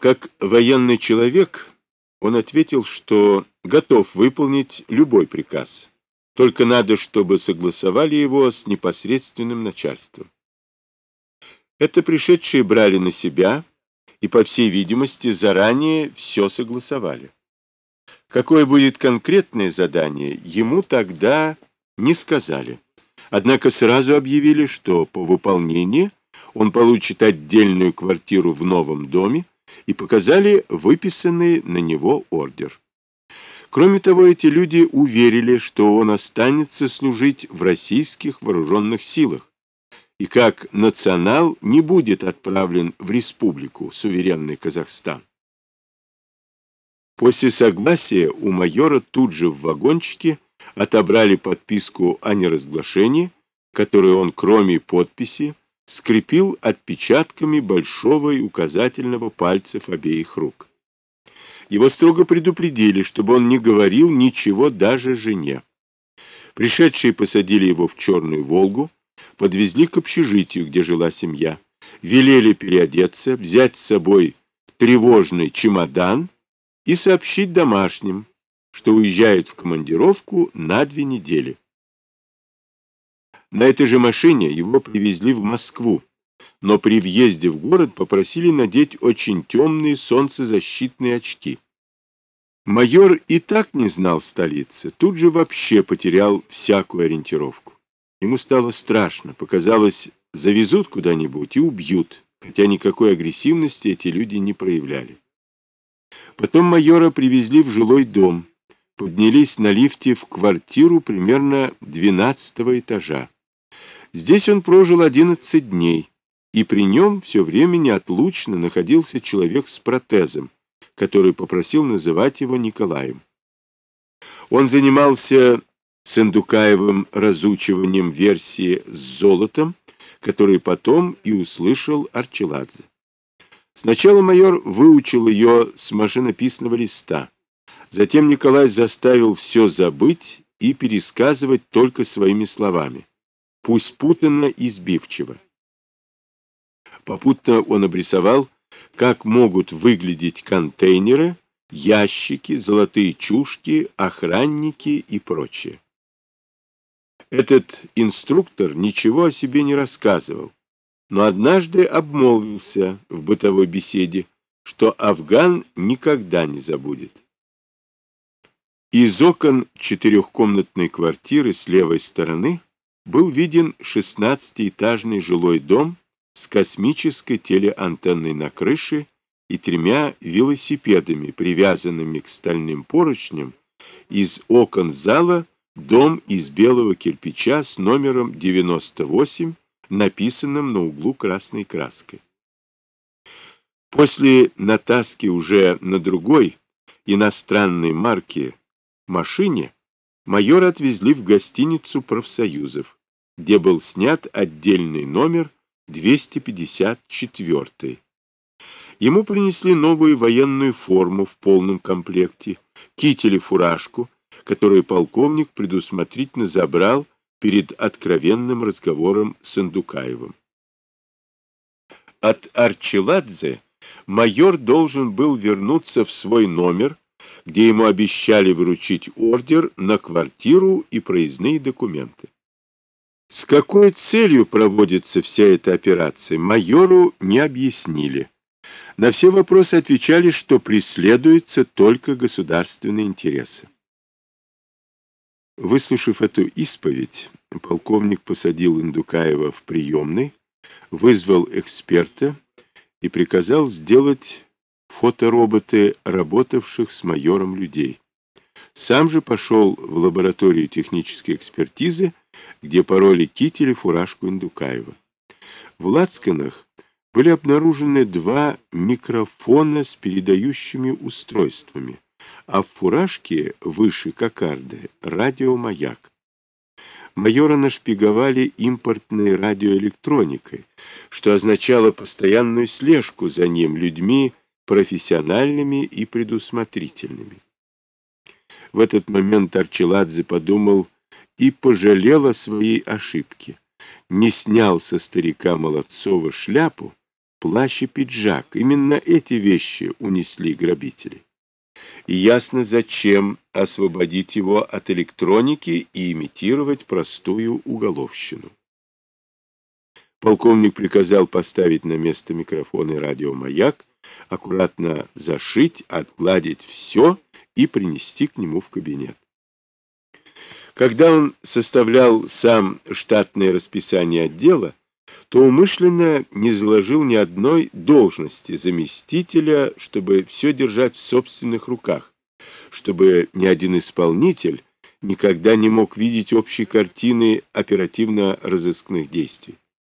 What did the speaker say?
Как военный человек, он ответил, что готов выполнить любой приказ, только надо, чтобы согласовали его с непосредственным начальством. Это пришедшие брали на себя и, по всей видимости, заранее все согласовали. Какое будет конкретное задание, ему тогда не сказали. Однако сразу объявили, что по выполнении он получит отдельную квартиру в новом доме и показали выписанный на него ордер. Кроме того, эти люди уверили, что он останется служить в российских вооруженных силах, и как национал не будет отправлен в республику, суверенный Казахстан. После согласия у майора тут же в вагончике отобрали подписку о неразглашении, которую он, кроме подписи, скрепил отпечатками большого и указательного пальцев обеих рук. Его строго предупредили, чтобы он не говорил ничего даже жене. Пришедшие посадили его в черную «Волгу», подвезли к общежитию, где жила семья, велели переодеться, взять с собой тревожный чемодан и сообщить домашним, что уезжают в командировку на две недели. На этой же машине его привезли в Москву, но при въезде в город попросили надеть очень темные солнцезащитные очки. Майор и так не знал столицы, тут же вообще потерял всякую ориентировку. Ему стало страшно, показалось, завезут куда-нибудь и убьют, хотя никакой агрессивности эти люди не проявляли. Потом майора привезли в жилой дом, поднялись на лифте в квартиру примерно 12 этажа. Здесь он прожил 11 дней, и при нем все время неотлучно находился человек с протезом, который попросил называть его Николаем. Он занимался с Индукаевым разучиванием версии с золотом, который потом и услышал Арчеладзе. Сначала майор выучил ее с машинописного листа. Затем Николай заставил все забыть и пересказывать только своими словами, пусть путанно и сбивчиво. Попутно он обрисовал, как могут выглядеть контейнеры, ящики, золотые чушки, охранники и прочее. Этот инструктор ничего о себе не рассказывал, но однажды обмолвился в бытовой беседе, что Афган никогда не забудет. Из окон четырехкомнатной квартиры с левой стороны был виден шестнадцатиэтажный жилой дом с космической телеантенной на крыше и тремя велосипедами, привязанными к стальным поручням, из окон зала Дом из белого кирпича с номером 98, написанным на углу красной краской. После натаски уже на другой иностранной марки машине майора отвезли в гостиницу профсоюзов, где был снят отдельный номер 254. Ему принесли новую военную форму в полном комплекте, китель и фуражку, которую полковник предусмотрительно забрал перед откровенным разговором с Андукаевым. От Арчеладзе майор должен был вернуться в свой номер, где ему обещали вручить ордер на квартиру и проездные документы. С какой целью проводится вся эта операция, майору не объяснили. На все вопросы отвечали, что преследуются только государственные интересы. Выслушав эту исповедь, полковник посадил Индукаева в приемный, вызвал эксперта и приказал сделать фотороботы работавших с майором людей. Сам же пошел в лабораторию технической экспертизы, где пороли китель и фуражку Индукаева. В лацканах были обнаружены два микрофона с передающими устройствами а в фуражке выше кокарды радиомаяк. Майора нашпиговали импортной радиоэлектроникой, что означало постоянную слежку за ним людьми профессиональными и предусмотрительными. В этот момент Арчеладзе подумал и пожалел о своей ошибке. Не снял со старика Молодцова шляпу, плащ и пиджак. Именно эти вещи унесли грабители. И ясно, зачем освободить его от электроники и имитировать простую уголовщину. Полковник приказал поставить на место микрофон и радиомаяк, аккуратно зашить, отгладить все и принести к нему в кабинет. Когда он составлял сам штатное расписание отдела, то умышленно не заложил ни одной должности заместителя, чтобы все держать в собственных руках, чтобы ни один исполнитель никогда не мог видеть общей картины оперативно-розыскных действий.